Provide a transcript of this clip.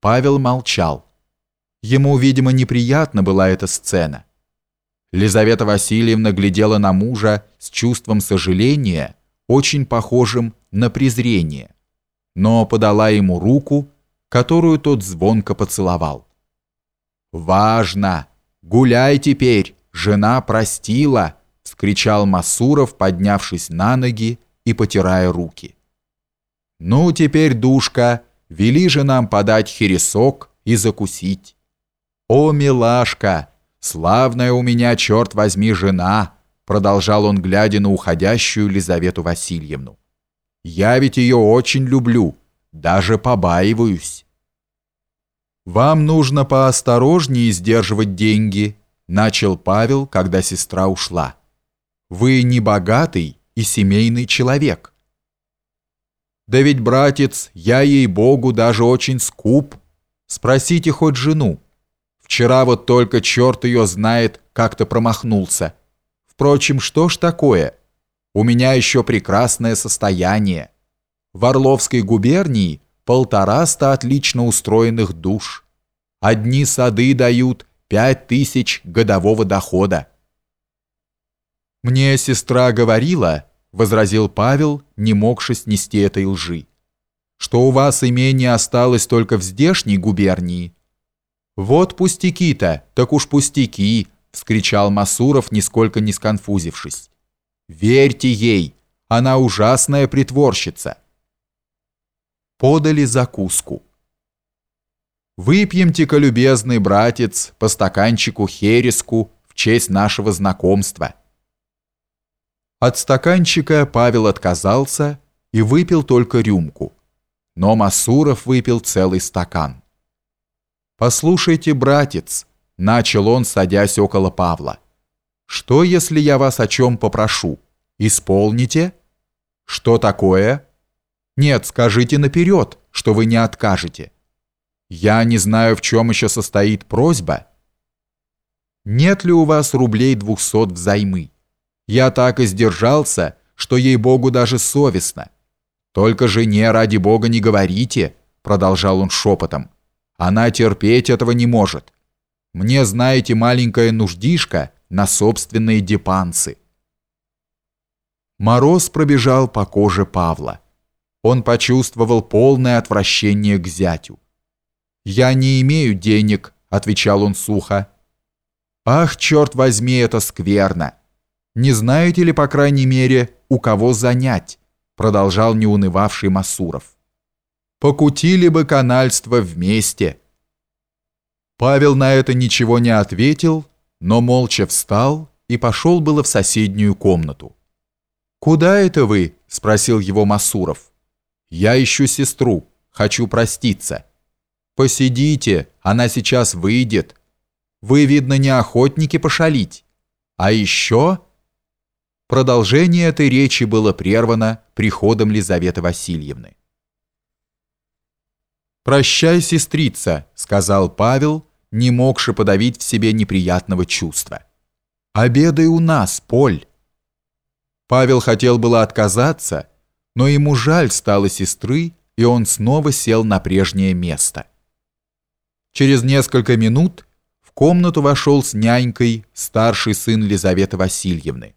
Павел молчал. Ему, видимо, неприятна была эта сцена. Лизавета Васильевна глядела на мужа с чувством сожаления, очень похожим на презрение, но подала ему руку, которую тот звонко поцеловал. «Важно! Гуляй теперь! Жена простила!» — вскричал Масуров, поднявшись на ноги и потирая руки. «Ну, теперь, душка, вели же нам подать хересок и закусить». «О, милашка! Славная у меня, черт возьми, жена!» продолжал он, глядя на уходящую Лизавету Васильевну. «Я ведь ее очень люблю, даже побаиваюсь». «Вам нужно поосторожнее сдерживать деньги», начал Павел, когда сестра ушла. «Вы не богатый и семейный человек». «Да ведь, братец, я ей-богу даже очень скуп. Спросите хоть жену. Вчера вот только черт ее знает, как-то промахнулся. Впрочем, что ж такое? У меня еще прекрасное состояние. В Орловской губернии полтораста отлично устроенных душ. Одни сады дают пять тысяч годового дохода. «Мне сестра говорила», — возразил Павел, не могши снести этой лжи, «что у вас имение осталось только в здешней губернии, «Вот пустяки-то, так уж пустяки!» — вскричал Масуров, нисколько не сконфузившись. «Верьте ей! Она ужасная притворщица!» Подали закуску. «Выпьемте-ка, любезный братец, по стаканчику хереску в честь нашего знакомства». От стаканчика Павел отказался и выпил только рюмку, но Масуров выпил целый стакан. «Послушайте, братец», — начал он, садясь около Павла, «что, если я вас о чем попрошу? Исполните?» «Что такое?» «Нет, скажите наперед, что вы не откажете». «Я не знаю, в чем еще состоит просьба». «Нет ли у вас рублей двухсот взаймы?» «Я так и сдержался, что ей-богу даже совестно». «Только жене ради бога не говорите», — продолжал он шепотом. Она терпеть этого не может. Мне, знаете, маленькая нуждишка на собственные депансы. Мороз пробежал по коже Павла. Он почувствовал полное отвращение к зятю. «Я не имею денег», — отвечал он сухо. «Ах, черт возьми, это скверно! Не знаете ли, по крайней мере, у кого занять?» продолжал неунывавший Масуров покутили бы канальство вместе. Павел на это ничего не ответил, но молча встал и пошел было в соседнюю комнату. «Куда это вы?» – спросил его Масуров. «Я ищу сестру, хочу проститься». «Посидите, она сейчас выйдет. Вы, видно, не охотники пошалить. А еще...» Продолжение этой речи было прервано приходом Лизаветы Васильевны. «Прощай, сестрица», — сказал Павел, не могши подавить в себе неприятного чувства. «Обедай у нас, Поль». Павел хотел было отказаться, но ему жаль стало сестры, и он снова сел на прежнее место. Через несколько минут в комнату вошел с нянькой старший сын Лизаветы Васильевны.